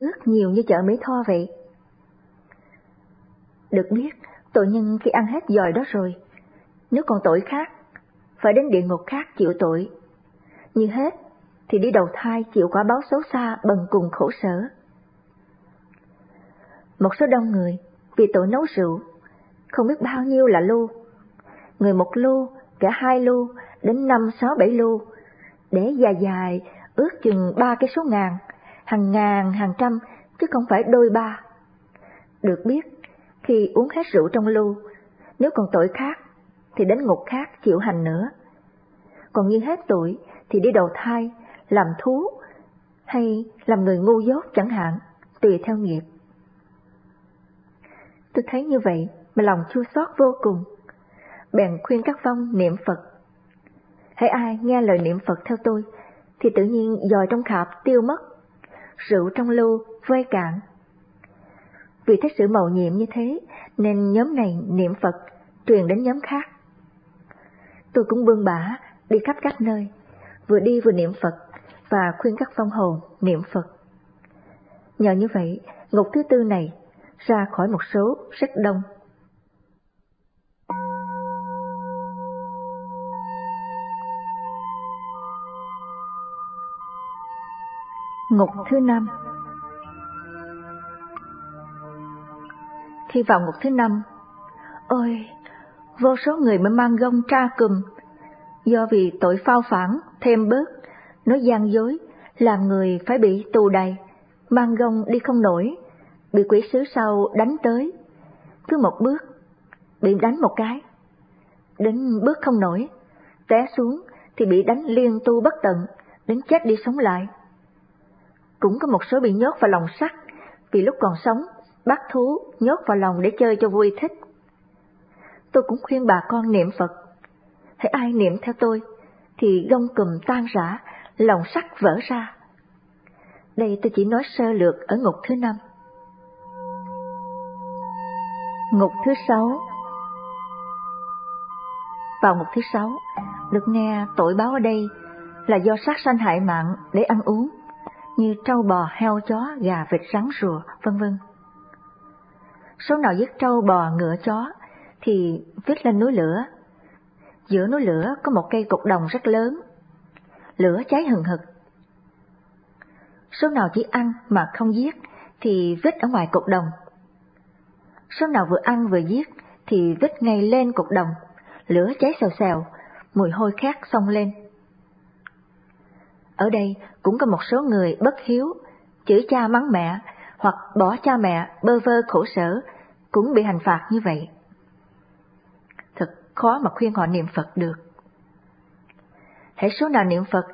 ước nhiều như chợ Mỹ Tho vậy. Được biết, tội nhân khi ăn hết giòi đó rồi, nếu còn tội khác, phải đến địa ngục khác chịu tội. Như hết, thì đi đầu thai chịu quả báo xấu xa bần cùng khổ sở. Một số đông người vì tội nấu rượu, không biết bao nhiêu là lu. Người một lu, cả hai lu, đến năm sáu bảy lu, để dài dài ước chừng ba cái số ngàn, hàng ngàn, hàng trăm, chứ không phải đôi ba. Được biết, khi uống hết rượu trong lu, nếu còn tội khác, thì đến ngục khác chịu hành nữa. Còn như hết tuổi thì đi đầu thai, làm thú, hay làm người ngu dốt chẳng hạn, tùy theo nghiệp. Tôi thấy như vậy mà lòng chua xót vô cùng. Bèn khuyên các phong niệm Phật. Hãy ai nghe lời niệm Phật theo tôi, thì tự nhiên dòi trong khạp tiêu mất, rượu trong lưu vơi cạn. Vì thích sự mầu nhiệm như thế, nên nhóm này niệm Phật truyền đến nhóm khác. Tôi cũng bươn bả đi khắp các nơi, vừa đi vừa niệm Phật và khuyên các phong hồn niệm Phật. Nhờ như vậy, ngục thứ tư này ra khỏi một số rất đông. Ngục thứ năm. Khi vào ngục thứ năm, ôi, vô số người mới mang gông tra cùm, do vì tội phao phản, thêm bớt, nói gian dối, làm người phải bị tù đầy, mang gông đi không nổi, bị quỷ sứ sau đánh tới, cứ một bước, bị đánh một cái, đến bước không nổi, té xuống thì bị đánh liên tu bất tận, đến chết đi sống lại. Cũng có một số bị nhốt vào lòng sắt, vì lúc còn sống, bắt thú nhốt vào lòng để chơi cho vui thích. Tôi cũng khuyên bà con niệm Phật, hãy ai niệm theo tôi, thì gông cùm tan rã, lòng sắt vỡ ra. Đây tôi chỉ nói sơ lược ở ngục thứ năm. Ngục thứ sáu Vào ngục thứ sáu, được nghe tội báo ở đây là do sát sanh hại mạng để ăn uống, như trâu bò, heo, chó, gà, vịt, rắn, rùa, vân vân. Số nào giết trâu, bò, ngựa, chó thì viết lên núi lửa. Giữa núi lửa có một cây cột đồng rất lớn, lửa cháy hừng hực. Số nào chỉ ăn mà không giết thì viết ở ngoài cột đồng số nào vừa ăn vừa giết thì viết ngay lên cột đồng, lửa cháy xèo xèo, mùi hôi khét xông lên. Ở đây cũng có một số người bất hiếu, chửi cha mắng mẹ hoặc bỏ cha mẹ bơ vơ khổ sở cũng bị hành phạt như vậy. Thật khó mà khuyên họ niệm Phật được. Hãy số nào niệm Phật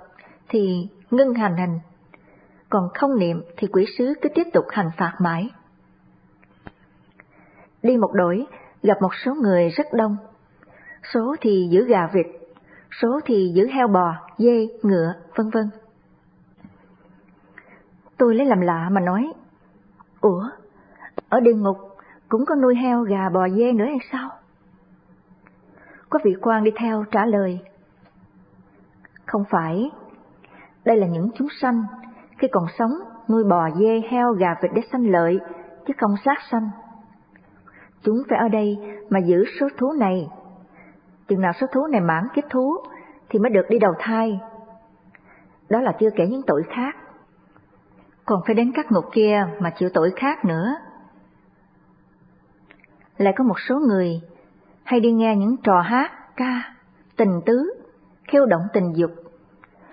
thì ngưng hành hành, còn không niệm thì quỷ sứ cứ tiếp tục hành phạt mãi. Đi một đổi, gặp một số người rất đông. Số thì giữ gà vịt, số thì giữ heo bò, dê, ngựa, vân vân. Tôi lấy làm lạ mà nói, Ủa, ở địa ngục cũng có nuôi heo, gà, bò, dê nữa hay sao? Có vị quan đi theo trả lời, Không phải, đây là những chúng sanh, khi còn sống nuôi bò, dê, heo, gà, vịt để sanh lợi, chứ không sát sanh. Chúng phải ở đây mà giữ số thú này. Chừng nào số thú này mãn kiếp thú thì mới được đi đầu thai. Đó là chưa kể những tội khác. Còn phải đến các ngục kia mà chịu tội khác nữa. Lại có một số người hay đi nghe những trò hát, ca, tình tứ, khiêu động tình dục,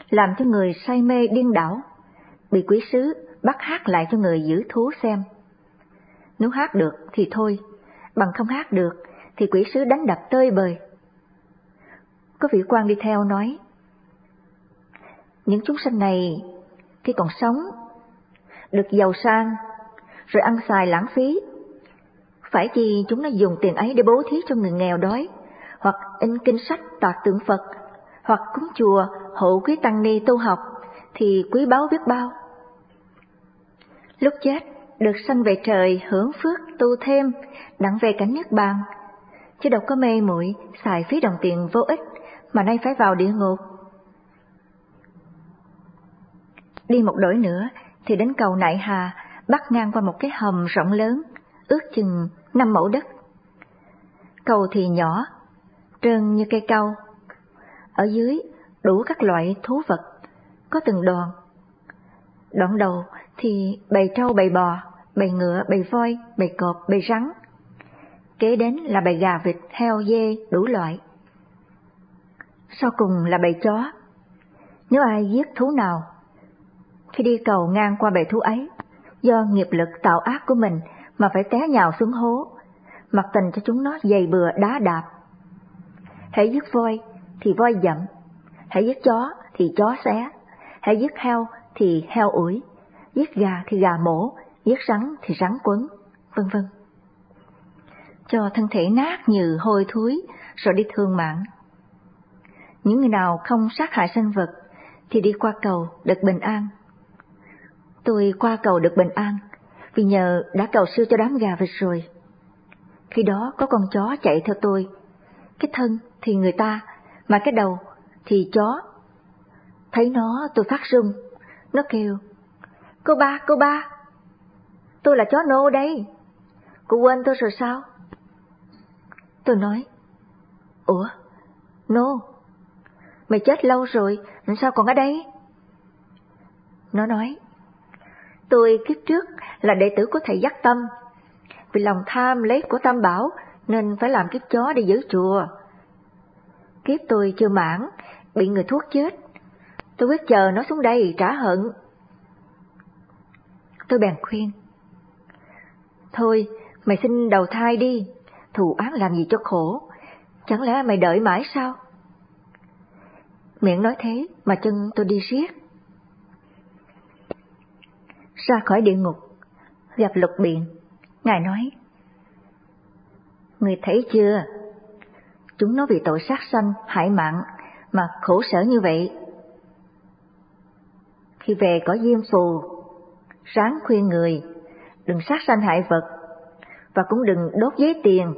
làm cho người say mê điên đảo, bị quỷ sứ bắt hát lại cho người giữ thú xem. Nếu hát được thì thôi, bằng không hát được thì quỷ sứ đánh đập tơi bời. Có vị quan đi theo nói, những chúng sanh này khi còn sống được giàu sang rồi ăn xài lãng phí, phải chi chúng nó dùng tiền ấy để bố thí cho người nghèo đói, hoặc in kinh sách tạc tượng Phật, hoặc cúng chùa hộ quý tăng ni tu học, thì quý báu biết bao. Lúc chết, được sanh về trời hưởng phước tu thêm, đặng về cảnh nước bàn. Chứ đâu có mê muội xài phí đồng tiền vô ích, mà nay phải vào địa ngục. Đi một đổi nữa thì đến cầu Nại Hà, bắt ngang qua một cái hầm rộng lớn, ước chừng năm mẫu đất. Cầu thì nhỏ, trơn như cây cau. Ở dưới đủ các loại thú vật, có từng đoàn. Đoạn đầu thì bầy trâu bầy bò, bầy ngựa, bầy voi, bầy cọp, bầy rắn. Kế đến là bầy gà vịt, heo, dê, đủ loại. Sau cùng là bầy chó. Nếu ai giết thú nào, khi đi cầu ngang qua bầy thú ấy, do nghiệp lực tạo ác của mình mà phải té nhào xuống hố, mặc tình cho chúng nó dày bừa đá đạp. Hãy giết voi thì voi dậm, hãy giết chó thì chó xé, hãy giết heo thì heo ủi, giết gà thì gà mổ, giết rắn thì rắn quấn, vân vân. Cho thân thể nát như hôi thối rồi đi thương mạng. Những người nào không sát hại sinh vật thì đi qua cầu được bình an. Tôi qua cầu được bình an vì nhờ đã cầu siêu cho đám gà vịt rồi. Khi đó có con chó chạy theo tôi, cái thân thì người ta, mà cái đầu thì chó. Thấy nó tôi phát run, nó kêu, cô ba, cô ba, tôi là chó nô đây, cô quên tôi rồi sao? Tôi nói, ủa, nô, mày chết lâu rồi, sao còn ở đây? Nó nói, tôi kiếp trước là đệ tử của thầy Giác Tâm, vì lòng tham lấy của Tam Bảo nên phải làm kiếp chó để giữ chùa. Kiếp tôi chưa mãn, bị người thuốc chết. Tôi quyết chờ nó xuống đây trả hận. Tôi bèn khuyên. Thôi, mày xin đầu thai đi, thù án làm gì cho khổ, chẳng lẽ mày đợi mãi sao? Miệng nói thế mà chân tôi đi riết. Ra khỏi địa ngục, gặp lục biện, Ngài nói, Người thấy chưa? Chúng nó vì tội sát sanh, hại mạng mà khổ sở như vậy. Khi về có diêm phù, ráng khuyên người, đừng sát sanh hại vật, và cũng đừng đốt giấy tiền,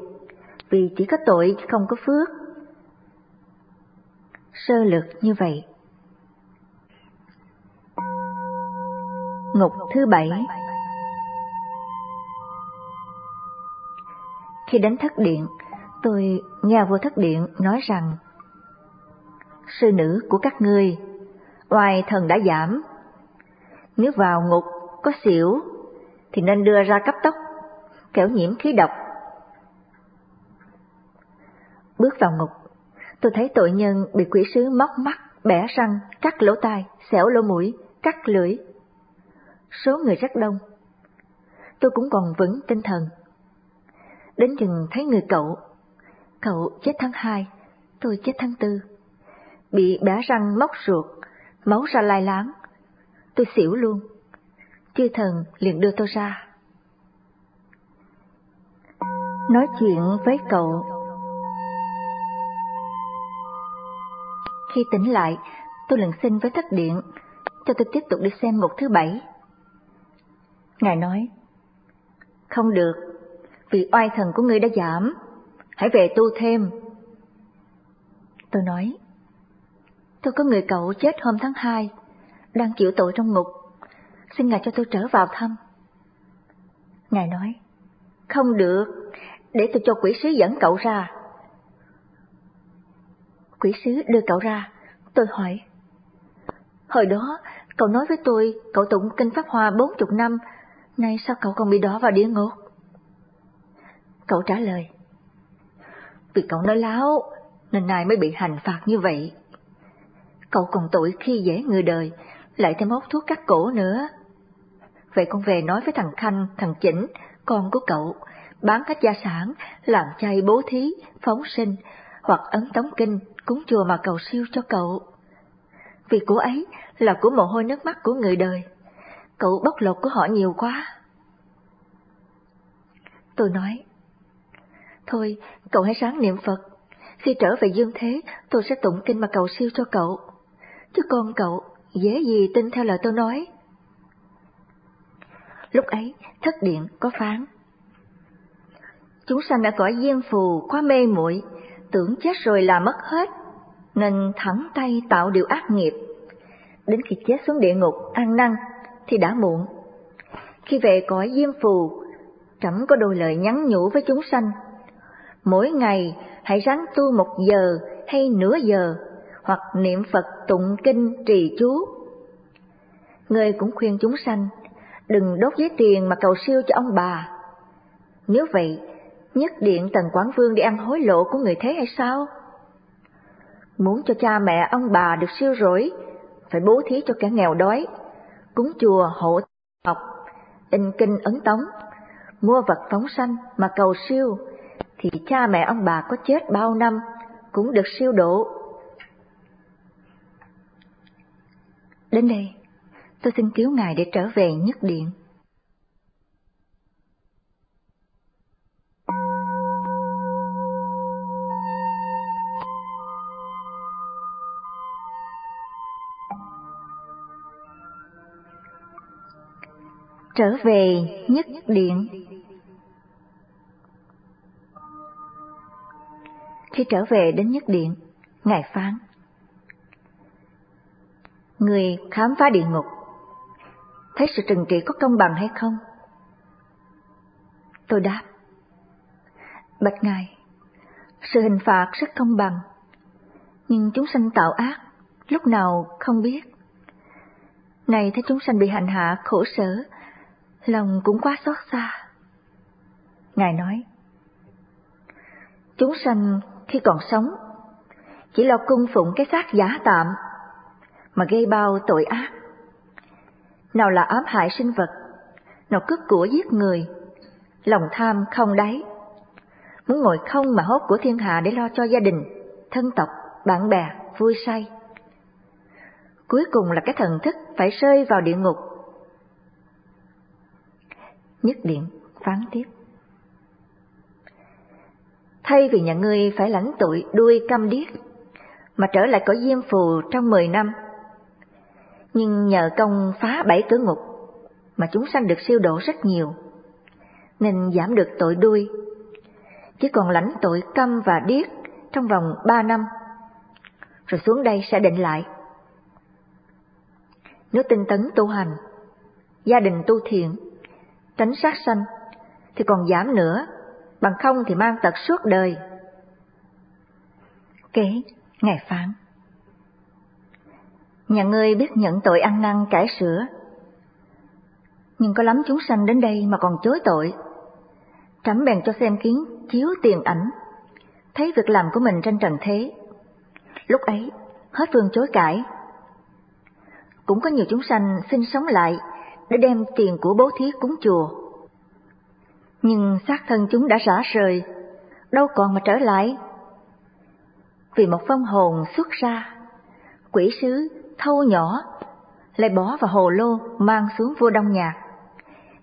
vì chỉ có tội không có phước. Sơ lược như vậy. Ngục thứ bảy Khi đến thất điện, tôi nghe vua thất điện nói rằng Sư nữ của các ngươi, oai thần đã giảm. Nếu vào ngục có xỉu thì nên đưa ra cấp tốc, kẻo nhiễm khí độc. Bước vào ngục, tôi thấy tội nhân bị quỷ sứ móc mắt, bẻ răng, cắt lỗ tai, xẻo lỗ mũi, cắt lưỡi. Số người rất đông. Tôi cũng còn vững tinh thần Đến chừng thấy người cậu, cậu chết tháng hai, tôi chết tháng tư. Bị bẻ răng móc ruột, máu ra lai láng. Tôi xỉu luôn. Chư thần liền đưa tôi ra. Nói chuyện với cậu. Khi tỉnh lại, tôi lần xin với thất điện, cho tôi tiếp tục đi xem một thứ bảy. Ngài nói, không được, vì oai thần của ngươi đã giảm, hãy về tu thêm. Tôi nói, tôi có người cậu chết hôm tháng hai, đang chịu tội trong ngục, xin Ngài cho tôi trở vào thăm. Ngài nói, không được, để tôi cho quỷ sứ dẫn cậu ra. Quỷ sứ đưa cậu ra, tôi hỏi, hồi đó cậu nói với tôi cậu tụng kinh Pháp Hoa bốn chục năm, nay sao cậu còn bị đỏ vào địa ngục? Cậu trả lời. Vì cậu nói láo, nên nay mới bị hành phạt như vậy. Cậu còn tội khi dễ người đời, lại thêm hút thuốc cắt cổ nữa. Vậy con về nói với thằng Khanh, thằng Chỉnh, con của cậu, bán hết gia sản, làm chay bố thí, phóng sinh, hoặc ấn tống kinh, cúng chùa mà cầu siêu cho cậu. Vì của ấy là của mồ hôi nước mắt của người đời, cậu bóc lột của họ nhiều quá. Tôi nói, Thôi, cậu hãy sáng niệm Phật. Khi trở về dương thế, tôi sẽ tụng kinh mà cầu siêu cho cậu. Chứ con cậu, dễ gì tin theo lời tôi nói. Lúc ấy, thất điện có phán. Chúng sanh đã cõi diêm phù, quá mê muội tưởng chết rồi là mất hết, nên thẳng tay tạo điều ác nghiệp. Đến khi chết xuống địa ngục, ăn năn, thì đã muộn. khi về cõi diêm phù, trẫm có đôi lời nhắn nhủ với chúng sanh. Mỗi ngày hãy ráng tu một giờ hay nửa giờ, hoặc niệm Phật tụng kinh trì chú. Người cũng khuyên chúng sanh, đừng đốt giấy tiền mà cầu siêu cho ông bà. Nếu vậy, nhất điện Tần Quảng Vương đi ăn hối lộ của người thế hay sao? Muốn cho cha mẹ ông bà được siêu rỗi, phải bố thí cho kẻ nghèo đói, cúng chùa hộ học, in kinh ấn tống, mua vật phóng sanh mà cầu siêu, thì cha mẹ ông bà có chết bao năm cũng được siêu độ. Đến đây, tôi xin cứu Ngài để trở về nhất điện. Trở về nhất điện. Khi trở về đến nhất điện, Ngài phán. Người khám phá địa ngục, thấy sự trừng trị có công bằng hay không? Tôi đáp. Bạch Ngài, sự hình phạt rất công bằng, nhưng chúng sanh tạo ác, lúc nào không biết. Này thấy chúng sanh bị hành hạ khổ sở, lòng cũng quá xót xa. Ngài nói, chúng sanh khi còn sống chỉ lo cung phụng cái xác giả tạm mà gây bao tội ác. Nào là ám hại sinh vật, nào cướp của giết người, lòng tham không đáy, muốn ngồi không mà hốt của thiên hạ để lo cho gia đình, thân tộc, bạn bè, vui say. Cuối cùng là cái thần thức phải rơi vào địa ngục nhất điện phán tiếp. Thay vì nhà ngươi phải lãnh tội đuôi căm điếc, mà trở lại cõi diêm phù trong mười năm, nhưng nhờ công phá bảy cửa ngục mà chúng sanh được siêu độ rất nhiều, nên giảm được tội đuôi, chỉ còn lãnh tội căm và điếc trong vòng ba năm, rồi xuống đây sẽ định lại. Nếu tinh tấn tu hành, gia đình tu thiện, tránh sát sanh, thì còn giảm nữa, bằng không thì mang tật suốt đời. Kế, Ngài phán. Nhà ngươi biết nhận tội ăn năn cải sửa, nhưng có lắm chúng sanh đến đây mà còn chối tội. Trẫm bèn cho xem kiến chiếu tiền ảnh, thấy việc làm của mình trên trần thế. Lúc ấy, hết phương chối cãi. Cũng có nhiều chúng sanh xin sống lại để đem tiền của bố thí cúng chùa. Nhưng xác thân chúng đã rã rời, đâu còn mà trở lại. Vì một phong hồn xuất ra, quỷ sứ thâu nhỏ, lại bỏ vào hồ lô mang xuống vua Đông Nhạc.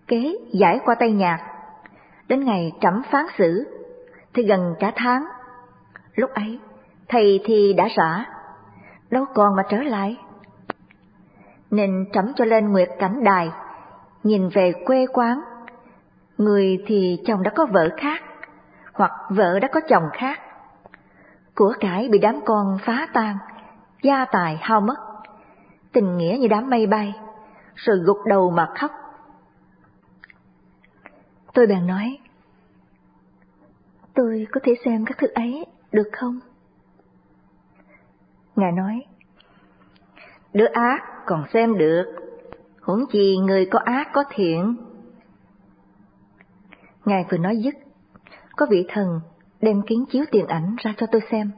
Kế giải qua tay nhạc, đến ngày trẫm phán xử, thì gần cả tháng. Lúc ấy, thầy thì đã rã, đâu còn mà trở lại nên trẫm cho lên nguyệt cảnh đài, nhìn về quê quán. Người thì chồng đã có vợ khác, hoặc vợ đã có chồng khác. Của cải bị đám con phá tan, gia tài hao mất, tình nghĩa như đám mây bay, rồi gục đầu mà khóc. Tôi bèn nói, tôi có thể xem các thứ ấy được không? Ngài nói, đứa ác còn xem được, huống chi người có ác có thiện. Ngài vừa nói dứt, có vị thần đem kiến chiếu tiền ảnh ra cho tôi xem.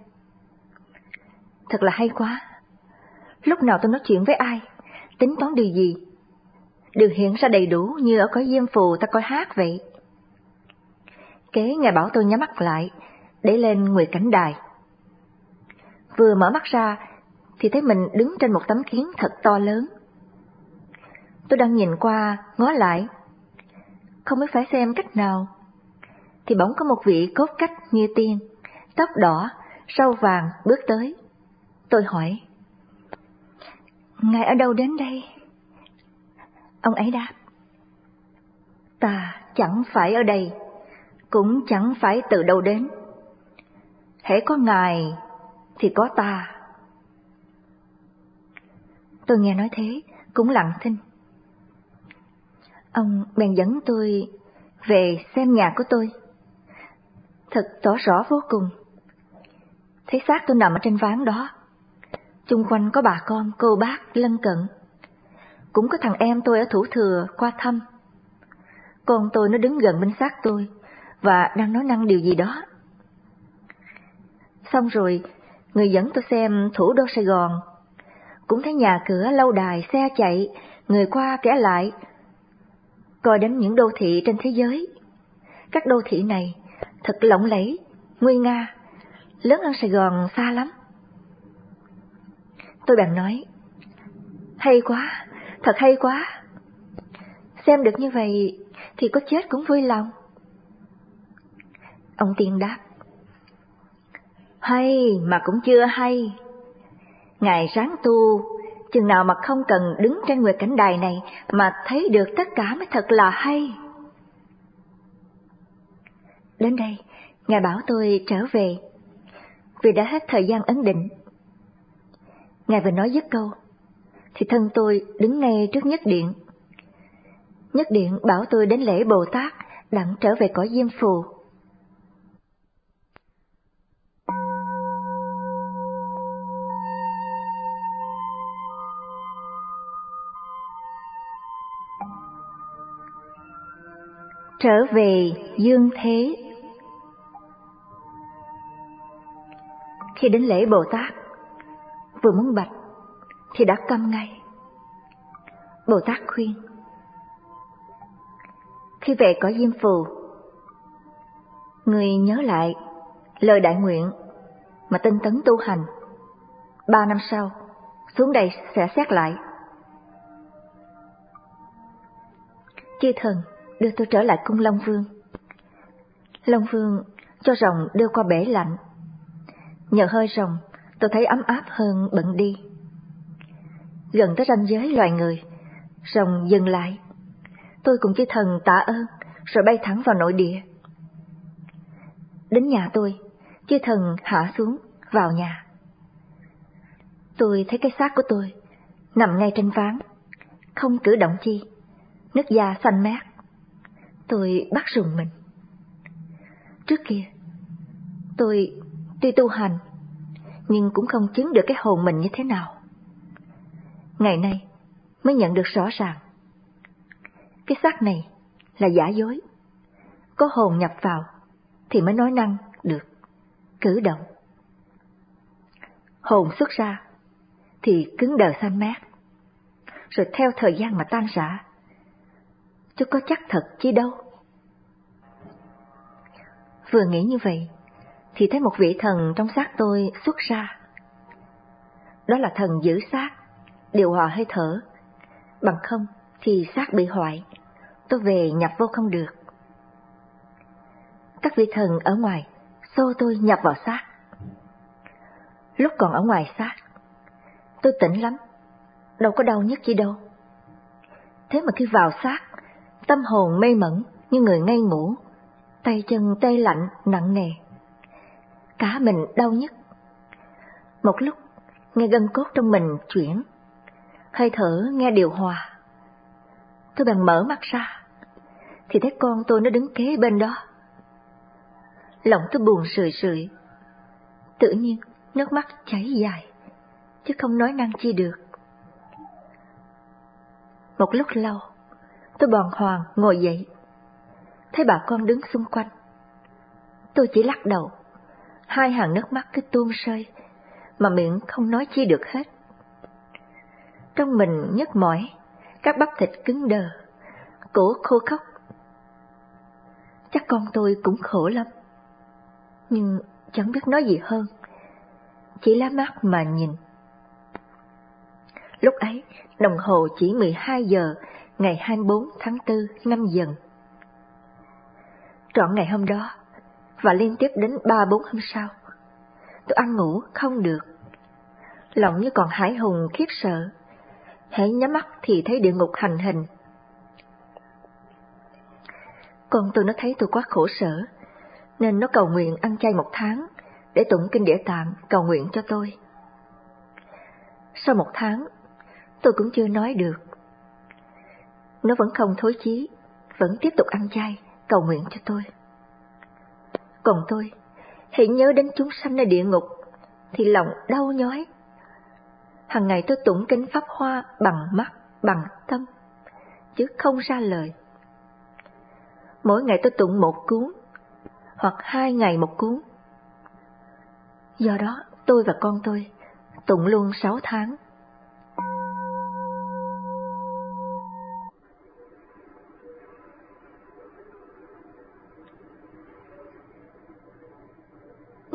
Thật là hay quá. Lúc nào tôi nói chuyện với ai, tính toán điều gì, đều hiện ra đầy đủ như ở cõi diêm phù ta coi hát vậy. Kế Ngài bảo tôi nhắm mắt lại, để lên người cảnh đài. Vừa mở mắt ra thì thấy mình đứng trên một tấm kiến thật to lớn. Tôi đang nhìn qua, ngó lại, không biết phải xem cách nào, thì bỗng có một vị cốt cách như tiên, tóc đỏ, râu vàng bước tới. Tôi hỏi, Ngài ở đâu đến đây? Ông ấy đáp, Ta chẳng phải ở đây, cũng chẳng phải từ đâu đến. Hễ có Ngài thì có ta. Tôi nghe nói thế, cũng lặng thinh. Ông bèn dẫn tôi về xem nhà của tôi. Thật tỏ rõ vô cùng. Thấy xác tôi nằm ở trên ván đó. Chung quanh có bà con, cô bác, lân cận. Cũng có thằng em tôi ở thủ thừa qua thăm. Con tôi nó đứng gần bên xác tôi và đang nói năng điều gì đó. Xong rồi, người dẫn tôi xem thủ đô Sài Gòn. Cũng thấy nhà cửa, lâu đài, xe chạy, người qua kẻ lại. Coi đến những đô thị trên thế giới. Các đô thị này thật lộng lẫy, nguy nga, lớn hơn Sài Gòn xa lắm. Tôi bèn nói, hay quá, thật hay quá. Xem được như vậy thì có chết cũng vui lòng. Ông Tiên đáp, hay mà cũng chưa hay ngài sáng tu, chừng nào mà không cần đứng trên nguyệt cảnh đài này mà thấy được tất cả mới thật là hay. Đến đây, Ngài bảo tôi trở về, vì đã hết thời gian ấn định. Ngài vừa nói dứt câu, thì thân tôi đứng ngay trước nhất điện. Nhất điện bảo tôi đến lễ Bồ Tát đặng trở về cõi Diêm Phù. Trở về dương thế Khi đến lễ Bồ Tát, vừa muốn bạch thì đã câm ngay. Bồ Tát khuyên, khi về cõi diêm phù, người nhớ lại lời đại nguyện mà tinh tấn tu hành. Ba năm sau, xuống đây sẽ xét lại. Chư thần đưa tôi trở lại cung Long Vương. Long Vương cho rồng đưa qua bể lạnh Nhờ hơi rồng, tôi thấy ấm áp hơn bận đi. Gần tới ranh giới loài người, rồng dừng lại. Tôi cùng chư thần tạ ơn, rồi bay thẳng vào nội địa. Đến nhà tôi, chư thần hạ xuống, vào nhà. Tôi thấy cái xác của tôi, nằm ngay trên ván, không cử động chi, nước da xanh mát. Tôi bắt rùng mình. Trước kia, tôi Tuy tu hành, nhưng cũng không chứng được cái hồn mình như thế nào. Ngày nay mới nhận được rõ ràng. Cái xác này là giả dối. Có hồn nhập vào thì mới nói năng được, cử động. Hồn xuất ra thì cứng đờ xanh mát, rồi theo thời gian mà tan rã. Chứ có chắc thật chi đâu. Vừa nghĩ như vậy, thì thấy một vị thần trong xác tôi xuất ra. Đó là thần giữ xác, điều hòa hơi thở, bằng không thì xác bị hoại, tôi về nhập vô không được. Các vị thần ở ngoài xô tôi nhập vào xác. Lúc còn ở ngoài xác, tôi tỉnh lắm, đâu có đau nhất gì đâu. Thế mà khi vào xác, tâm hồn mê mẩn như người ngây ngủ, tay chân tê lạnh nặng nề cả mình đau nhất. Một lúc, nghe gân cốt trong mình chuyển, hơi thở nghe điều hòa. Tôi bèn mở mắt ra, thì thấy con tôi nó đứng kế bên đó. Lòng tôi buồn sười sười, tự nhiên nước mắt chảy dài, chứ không nói năng chi được. Một lúc lâu, tôi bòn hoàng ngồi dậy, thấy bà con đứng xung quanh. Tôi chỉ lắc đầu, hai hàng nước mắt cứ tuôn rơi, mà miệng không nói chi được hết. Trong mình nhức mỏi, các bắp thịt cứng đờ, cổ khô khóc. Chắc con tôi cũng khổ lắm, nhưng chẳng biết nói gì hơn, chỉ lá mắt mà nhìn. Lúc ấy, đồng hồ chỉ 12 giờ ngày 24 tháng 4 năm dần. Trọn ngày hôm đó, và liên tiếp đến ba bốn hôm sau. Tôi ăn ngủ không được. Lòng như còn hải hùng khiếp sợ. Hãy nhắm mắt thì thấy địa ngục hành hình. Con tôi nó thấy tôi quá khổ sở, nên nó cầu nguyện ăn chay một tháng để tụng kinh địa tạng cầu nguyện cho tôi. Sau một tháng, tôi cũng chưa nói được nó vẫn không thối chí, vẫn tiếp tục ăn chay, cầu nguyện cho tôi. Còn tôi, hãy nhớ đến chúng sanh ở địa ngục, thì lòng đau nhói. Hằng ngày tôi tụng kinh Pháp Hoa bằng mắt, bằng tâm, chứ không ra lời. Mỗi ngày tôi tụng một cuốn, hoặc hai ngày một cuốn. Do đó, tôi và con tôi tụng luôn sáu tháng.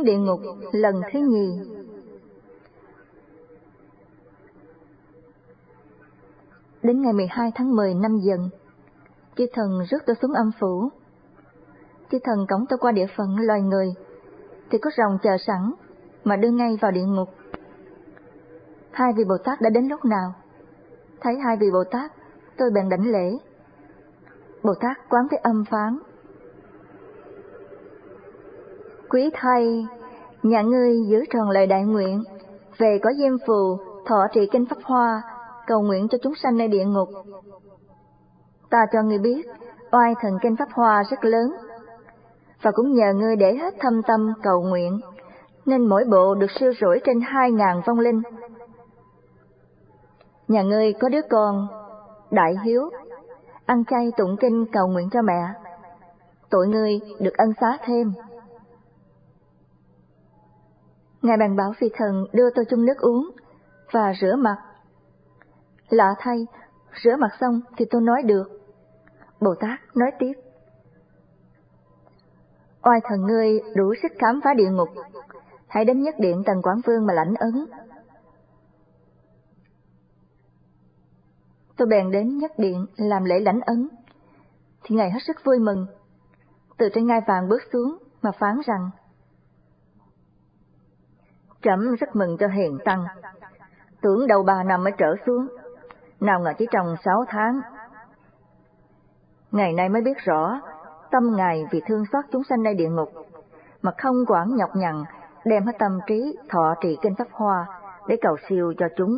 Địa ngục lần thứ nhì Đến ngày 12 tháng 10 năm dần, chư thần rước tôi xuống âm phủ. Chư thần cổng tôi qua địa phận loài người, thì có rồng chờ sẵn, mà đưa ngay vào địa ngục. Hai vị Bồ Tát đã đến lúc nào? Thấy hai vị Bồ Tát, tôi bèn đảnh lễ. Bồ Tát quán thế âm phán. Quý thầy, nhà ngươi giữ tròn lời đại nguyện, về có diêm phù, thọ trì kinh Pháp Hoa, cầu nguyện cho chúng sanh nơi địa ngục. Ta cho ngươi biết, oai thần kinh Pháp Hoa rất lớn, và cũng nhờ ngươi để hết thâm tâm cầu nguyện, nên mỗi bộ được siêu rỗi trên hai ngàn vong linh. Nhà ngươi có đứa con, đại hiếu, ăn chay tụng kinh cầu nguyện cho mẹ, tội ngươi được ân xá thêm. Ngài bàn bảo phi thần đưa tôi chung nước uống và rửa mặt. Lạ thay, rửa mặt xong thì tôi nói được. Bồ Tát nói tiếp. Oai thần ngươi đủ sức khám phá địa ngục, hãy đến nhất điện tần quảng vương mà lãnh ấn. Tôi bèn đến nhất điện làm lễ lãnh ấn, thì ngài hết sức vui mừng. Từ trên ngai vàng bước xuống mà phán rằng Trẫm rất mừng cho hiền tăng. Tưởng đầu ba năm mới trở xuống, nào ngờ chỉ trong sáu tháng. Ngày nay mới biết rõ, tâm Ngài vì thương xót chúng sanh nơi địa ngục, mà không quản nhọc nhằn, đem hết tâm trí thọ trì kinh Pháp Hoa để cầu siêu cho chúng.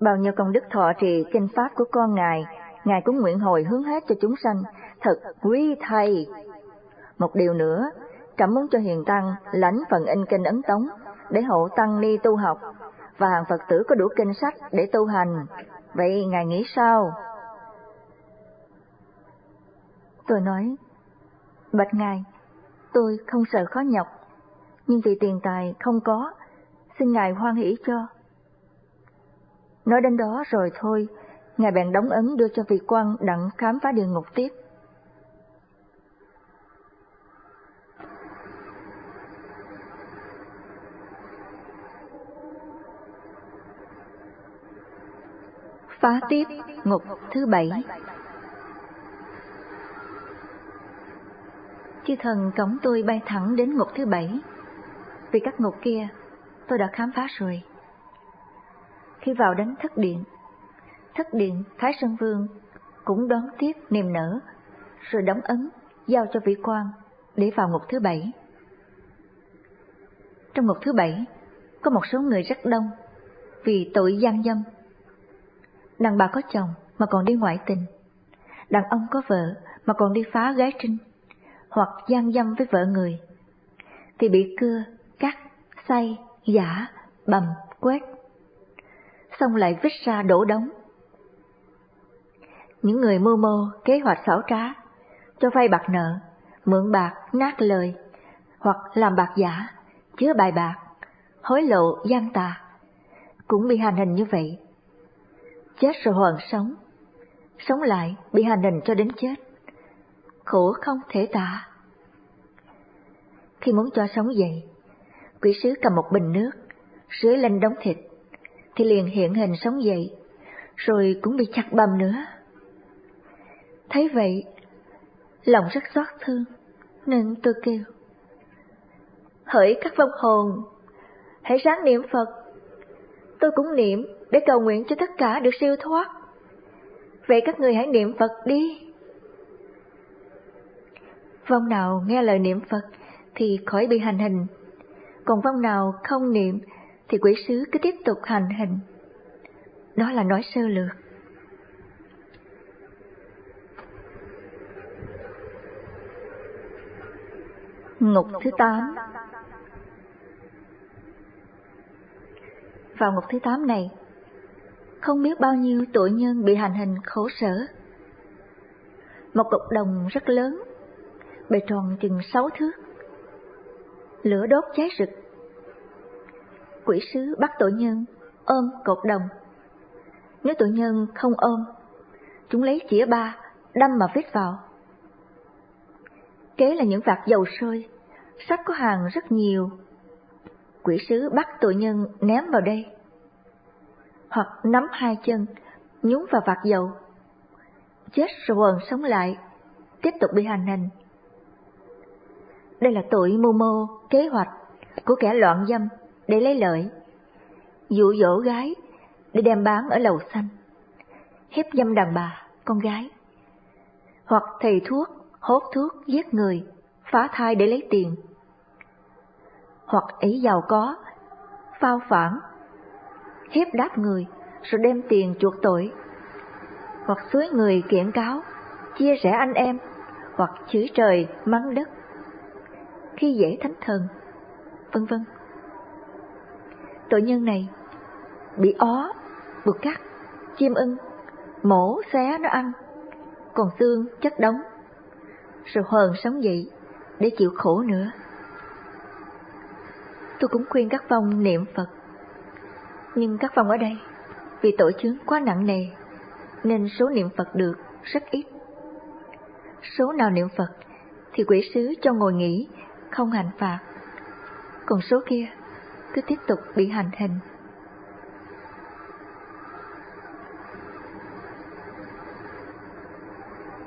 Bao nhiêu công đức thọ trì kinh Pháp của con Ngài, Ngài cũng nguyện hồi hướng hết cho chúng sanh, thật quý thầy. Một điều nữa, cảm muốn cho hiền tăng lãnh phần in kinh ấn tống để hộ tăng ni tu học và hàng Phật tử có đủ kinh sách để tu hành. Vậy ngài nghĩ sao? Tôi nói, bạch ngài, tôi không sợ khó nhọc, nhưng vì tiền tài không có, xin ngài hoan hỷ cho. Nói đến đó rồi thôi, ngài bèn đóng ấn đưa cho vị quan đặng khám phá địa ngục tiếp. Phá tiếp, ngục thứ bảy. Chư thần cổng tôi bay thẳng đến ngục thứ bảy. Vì các ngục kia, tôi đã khám phá rồi. Khi vào đến thất điện Thất điện Thái Sơn Vương cũng đón tiếp niềm nở, Rồi đóng ấn, giao cho vị quan để vào ngục thứ bảy. Trong ngục thứ bảy, có một số người rất đông vì tội gian dâm. Đàn bà có chồng mà còn đi ngoại tình, đàn ông có vợ mà còn đi phá gái trinh, hoặc gian dâm với vợ người, thì bị cưa, cắt, xay, giả, bầm, quét, xong lại vứt ra đổ đống. Những người mưu mô, kế hoạch xảo trá, cho vay bạc nợ, mượn bạc, nát lời, hoặc làm bạc giả, chứa bài bạc, hối lộ, gian tà, cũng bị hành hình như vậy chết rồi hoàn sống, sống lại bị hành hình cho đến chết, khổ không thể tả. Khi muốn cho sống dậy, quỷ sứ cầm một bình nước, rưới lên đống thịt, thì liền hiện hình sống dậy, rồi cũng bị chặt bầm nữa. Thấy vậy, lòng rất xót thương, nên tôi kêu. Hỡi các vong hồn, hãy ráng niệm Phật. Tôi cũng niệm để cầu nguyện cho tất cả được siêu thoát. Vậy các người hãy niệm Phật đi. Vong nào nghe lời niệm Phật thì khỏi bị hành hình, còn vong nào không niệm thì quỷ sứ cứ tiếp tục hành hình. Đó là nói sơ lược. Ngục thứ tám Vào ngục thứ tám này không biết bao nhiêu tội nhân bị hành hình khổ sở. Một cục đồng rất lớn, bề tròn chừng sáu thước. Lửa đốt cháy rực. Quỷ sứ bắt tội nhân ôm cột đồng. Nếu tội nhân không ôm, chúng lấy chĩa ba đâm mà vết vào. Kế là những vạt dầu sôi, sắt có hàng rất nhiều. Quỷ sứ bắt tội nhân ném vào đây, hoặc nắm hai chân, nhúng vào vạt dầu. Chết rồi quần sống lại, tiếp tục bị hành hình. Đây là tội mưu mô, kế hoạch của kẻ loạn dâm để lấy lợi, dụ dỗ gái để đem bán ở lầu xanh, hiếp dâm đàn bà, con gái, hoặc thầy thuốc, hốt thuốc giết người, phá thai để lấy tiền, hoặc ý giàu có, phao phản, hiếp đáp người rồi đem tiền chuộc tội, hoặc suối người kiện cáo, chia rẽ anh em, hoặc chửi trời mắng đất, khi dễ thánh thần, vân vân. Tội nhân này bị ó, bực cắt, chim ưng, mổ xé nó ăn, còn xương chất đóng, rồi hờn sống dậy để chịu khổ nữa. Tôi cũng khuyên các phong niệm Phật, nhưng các phong ở đây vì tội chướng quá nặng nề nên số niệm Phật được rất ít. Số nào niệm Phật thì quỷ sứ cho ngồi nghỉ, không hành phạt. Còn số kia cứ tiếp tục bị hành hình.